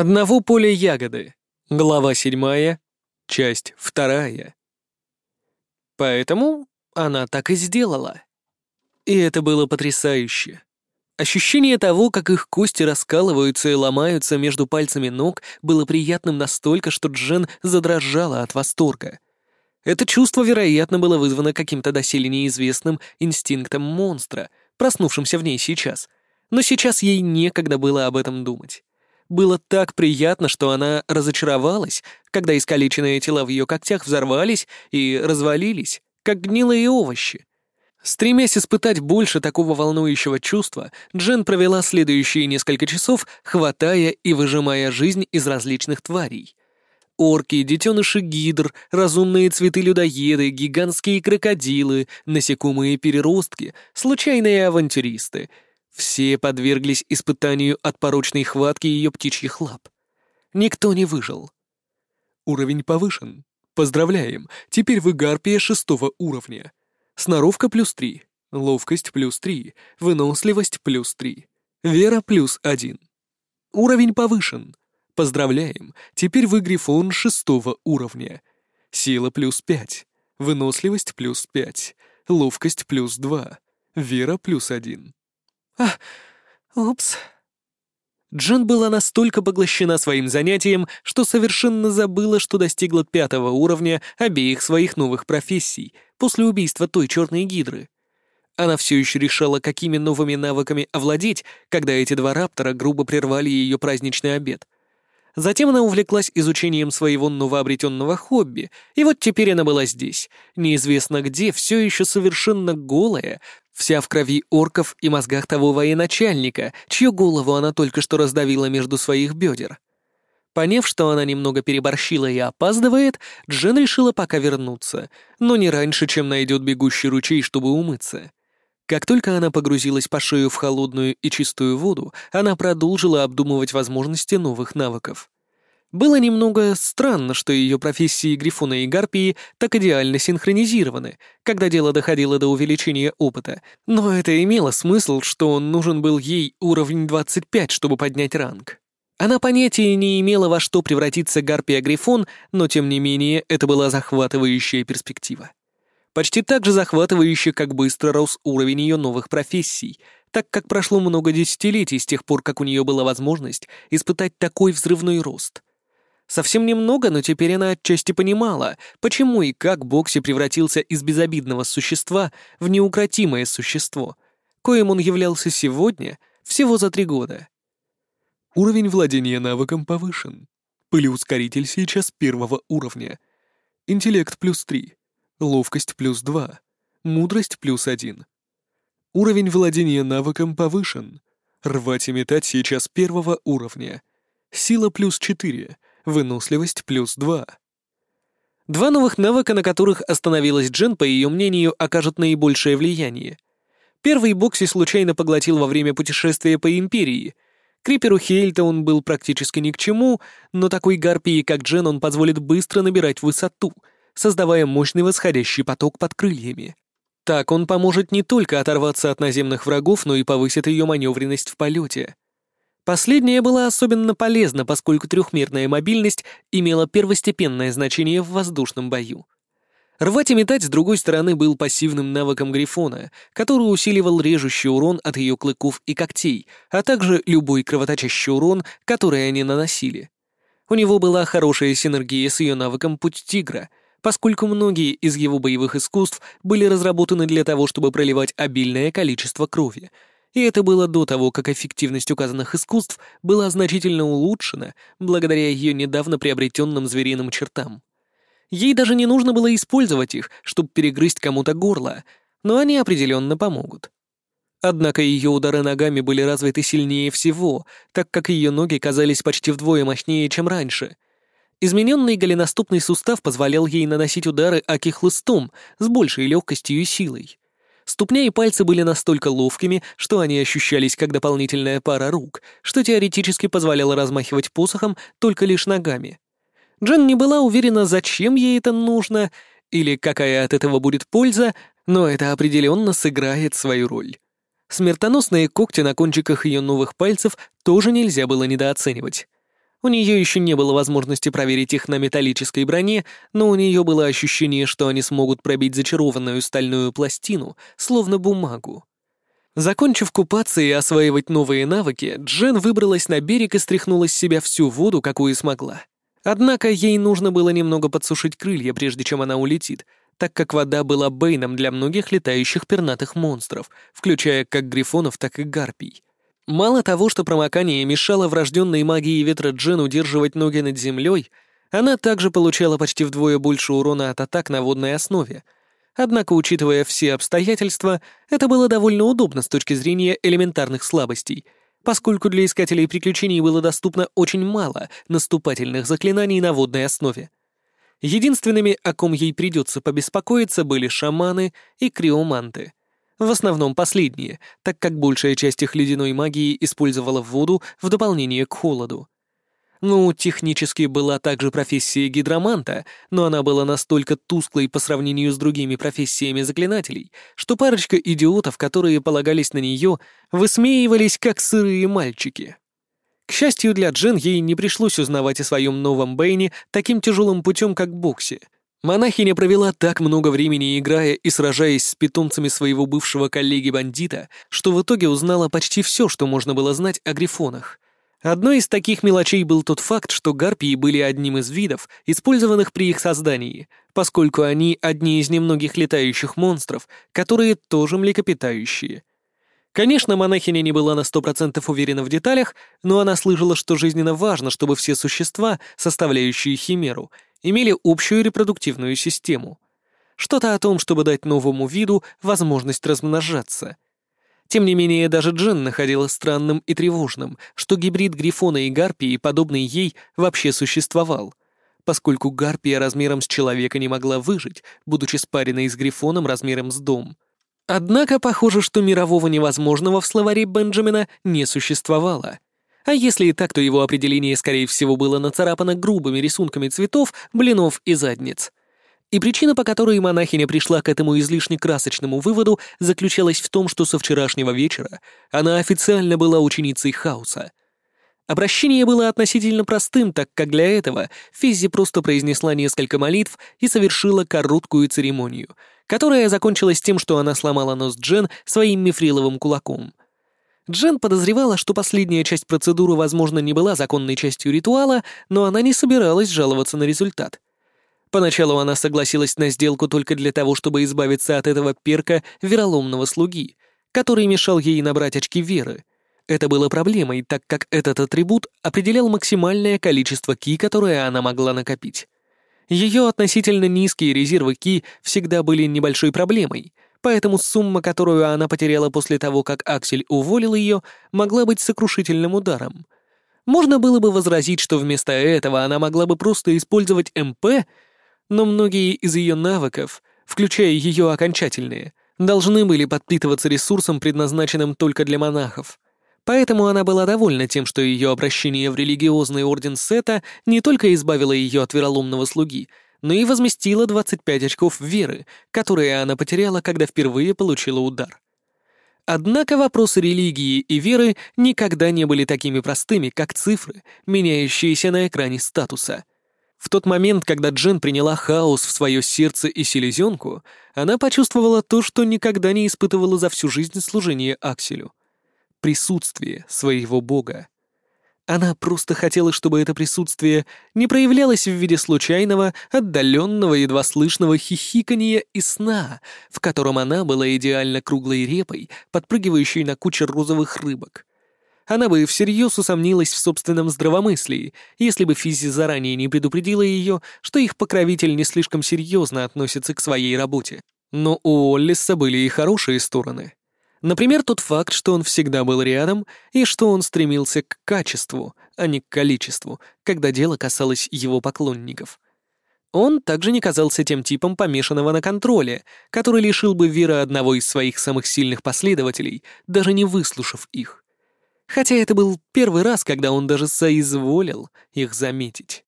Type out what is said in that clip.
Одного поля ягоды. Глава седьмая, часть вторая. Поэтому она так и сделала. И это было потрясающе. Ощущение того, как их кости раскалываются и ломаются между пальцами ног, было приятным настолько, что Джен задрожала от восторга. Это чувство, вероятно, было вызвано каким-то доселе неизвестным инстинктом монстра, проснувшимся в ней сейчас. Но сейчас ей некогда было об этом думать. Было так приятно, что она разочаровалась, когда искалеченные тела в ее когтях взорвались и развалились, как гнилые овощи. Стремясь испытать больше такого волнующего чувства, Джен провела следующие несколько часов, хватая и выжимая жизнь из различных тварей. Орки, детеныши гидр, разумные цветы-людоеды, гигантские крокодилы, насекомые-переростки, случайные авантюристы — все подверглись испытанию от порочной хватки ее птичьих лап. Никто не выжил. Уровень повышен. Поздравляем, теперь вы гарпия шестого уровня. Сноровка плюс три, ловкость плюс три, выносливость плюс три, вера плюс один. Уровень повышен. Поздравляем, теперь вы грифон шестого уровня. Сила плюс пять, выносливость плюс пять, ловкость плюс два, вера плюс один. «А, упс». Джен была настолько поглощена своим занятием, что совершенно забыла, что достигла пятого уровня обеих своих новых профессий после убийства той черной гидры. Она все еще решала, какими новыми навыками овладеть, когда эти два раптора грубо прервали ее праздничный обед — Затем она увлеклась изучением своего новообретенного хобби, и вот теперь она была здесь, неизвестно где, все еще совершенно голая, вся в крови орков и мозгах того военачальника, чью голову она только что раздавила между своих бедер. Поняв, что она немного переборщила и опаздывает, Джен решила пока вернуться, но не раньше, чем найдет бегущий ручей, чтобы умыться. Как только она погрузилась по шею в холодную и чистую воду, она продолжила обдумывать возможности новых навыков. Было немного странно, что ее профессии Грифона и Гарпии так идеально синхронизированы, когда дело доходило до увеличения опыта, но это имело смысл, что он нужен был ей уровень 25, чтобы поднять ранг. Она понятия не имела, во что превратится Гарпия Грифон, но тем не менее это была захватывающая перспектива почти так же захватывающе, как быстро рос уровень ее новых профессий, так как прошло много десятилетий с тех пор, как у нее была возможность испытать такой взрывной рост. Совсем немного, но теперь она отчасти понимала, почему и как Бокси превратился из безобидного существа в неукротимое существо, коим он являлся сегодня всего за три года. Уровень владения навыком повышен. Пылеускоритель сейчас первого уровня. Интеллект плюс три ловкость плюс 2, мудрость плюс 1. Уровень владения навыком повышен. Рвать и метать сейчас первого уровня. Сила плюс 4, выносливость плюс 2. Два новых навыка, на которых остановилась Джен, по ее мнению, окажут наибольшее влияние. Первый Бокси случайно поглотил во время путешествия по Империи. Криперу Хейльта он был практически ни к чему, но такой гарпии, как Джен, он позволит быстро набирать высоту — создавая мощный восходящий поток под крыльями. Так он поможет не только оторваться от наземных врагов, но и повысит ее маневренность в полете. Последняя была особенно полезна, поскольку трехмерная мобильность имела первостепенное значение в воздушном бою. Рвать и метать с другой стороны был пассивным навыком Грифона, который усиливал режущий урон от ее клыков и когтей, а также любой кровоточащий урон, который они наносили. У него была хорошая синергия с ее навыком Путь Тигра, поскольку многие из его боевых искусств были разработаны для того, чтобы проливать обильное количество крови, и это было до того, как эффективность указанных искусств была значительно улучшена благодаря ее недавно приобретенным звериным чертам. Ей даже не нужно было использовать их, чтобы перегрызть кому-то горло, но они определенно помогут. Однако ее удары ногами были развиты сильнее всего, так как ее ноги казались почти вдвое мощнее, чем раньше — Измененный голеностопный сустав позволял ей наносить удары аки хлыстом с большей легкостью и силой. Ступня и пальцы были настолько ловкими, что они ощущались как дополнительная пара рук, что теоретически позволяло размахивать посохом только лишь ногами. Джен не была уверена, зачем ей это нужно, или какая от этого будет польза, но это определенно сыграет свою роль. Смертоносные когти на кончиках ее новых пальцев тоже нельзя было недооценивать. У нее еще не было возможности проверить их на металлической броне, но у нее было ощущение, что они смогут пробить зачарованную стальную пластину, словно бумагу. Закончив купаться и осваивать новые навыки, Джен выбралась на берег и стряхнула с себя всю воду, какую смогла. Однако ей нужно было немного подсушить крылья, прежде чем она улетит, так как вода была бейном для многих летающих пернатых монстров, включая как грифонов, так и гарпий. Мало того, что промокание мешало врожденной магии ветра Джен удерживать ноги над землей, она также получала почти вдвое больше урона от атак на водной основе. Однако, учитывая все обстоятельства, это было довольно удобно с точки зрения элементарных слабостей, поскольку для искателей приключений было доступно очень мало наступательных заклинаний на водной основе. Единственными, о ком ей придется побеспокоиться, были шаманы и криоманты — в основном последние, так как большая часть их ледяной магии использовала воду в дополнение к холоду. Ну, технически была также профессия гидроманта, но она была настолько тусклой по сравнению с другими профессиями заклинателей, что парочка идиотов, которые полагались на нее, высмеивались как сырые мальчики. К счастью для Джен, ей не пришлось узнавать о своем новом Бэйне таким тяжелым путем, как боксе — Монахиня провела так много времени, играя и сражаясь с питомцами своего бывшего коллеги-бандита, что в итоге узнала почти все, что можно было знать о грифонах. Одной из таких мелочей был тот факт, что гарпии были одним из видов, использованных при их создании, поскольку они одни из немногих летающих монстров, которые тоже млекопитающие. Конечно, монахиня не была на сто процентов уверена в деталях, но она слышала, что жизненно важно, чтобы все существа, составляющие химеру, имели общую репродуктивную систему. Что-то о том, чтобы дать новому виду возможность размножаться. Тем не менее, даже Джен находила странным и тревожным, что гибрид Грифона и Гарпии, подобный ей, вообще существовал, поскольку Гарпия размером с человека не могла выжить, будучи спаренной с Грифоном размером с дом. Однако похоже, что мирового невозможного в словаре Бенджамина не существовало — а если и так, то его определение, скорее всего, было нацарапано грубыми рисунками цветов, блинов и задниц. И причина, по которой монахиня пришла к этому излишне красочному выводу, заключалась в том, что со вчерашнего вечера она официально была ученицей хаоса. Обращение было относительно простым, так как для этого Физзи просто произнесла несколько молитв и совершила короткую церемонию, которая закончилась тем, что она сломала нос Джен своим мифриловым кулаком — Джен подозревала, что последняя часть процедуры, возможно, не была законной частью ритуала, но она не собиралась жаловаться на результат. Поначалу она согласилась на сделку только для того, чтобы избавиться от этого перка вероломного слуги, который мешал ей набрать очки веры. Это было проблемой, так как этот атрибут определял максимальное количество ки, которое она могла накопить. Ее относительно низкие резервы ки всегда были небольшой проблемой — поэтому сумма, которую она потеряла после того, как Аксель уволил ее, могла быть сокрушительным ударом. Можно было бы возразить, что вместо этого она могла бы просто использовать МП, но многие из ее навыков, включая ее окончательные, должны были подпитываться ресурсом, предназначенным только для монахов. Поэтому она была довольна тем, что ее обращение в религиозный орден Сета не только избавило ее от вероломного слуги — но и возместила 25 очков веры, которые она потеряла, когда впервые получила удар. Однако вопросы религии и веры никогда не были такими простыми, как цифры, меняющиеся на экране статуса. В тот момент, когда Джен приняла хаос в свое сердце и селезенку, она почувствовала то, что никогда не испытывала за всю жизнь служения Акселю. Присутствие своего бога. Она просто хотела, чтобы это присутствие не проявлялось в виде случайного, отдаленного, едва слышного хихикания и сна, в котором она была идеально круглой репой, подпрыгивающей на кучер розовых рыбок. Она бы всерьез усомнилась в собственном здравомыслии, если бы Физи заранее не предупредила ее, что их покровитель не слишком серьезно относится к своей работе. Но у Оллиса были и хорошие стороны. Например, тот факт, что он всегда был рядом и что он стремился к качеству, а не к количеству, когда дело касалось его поклонников. Он также не казался тем типом помешанного на контроле, который лишил бы веры одного из своих самых сильных последователей, даже не выслушав их. Хотя это был первый раз, когда он даже соизволил их заметить.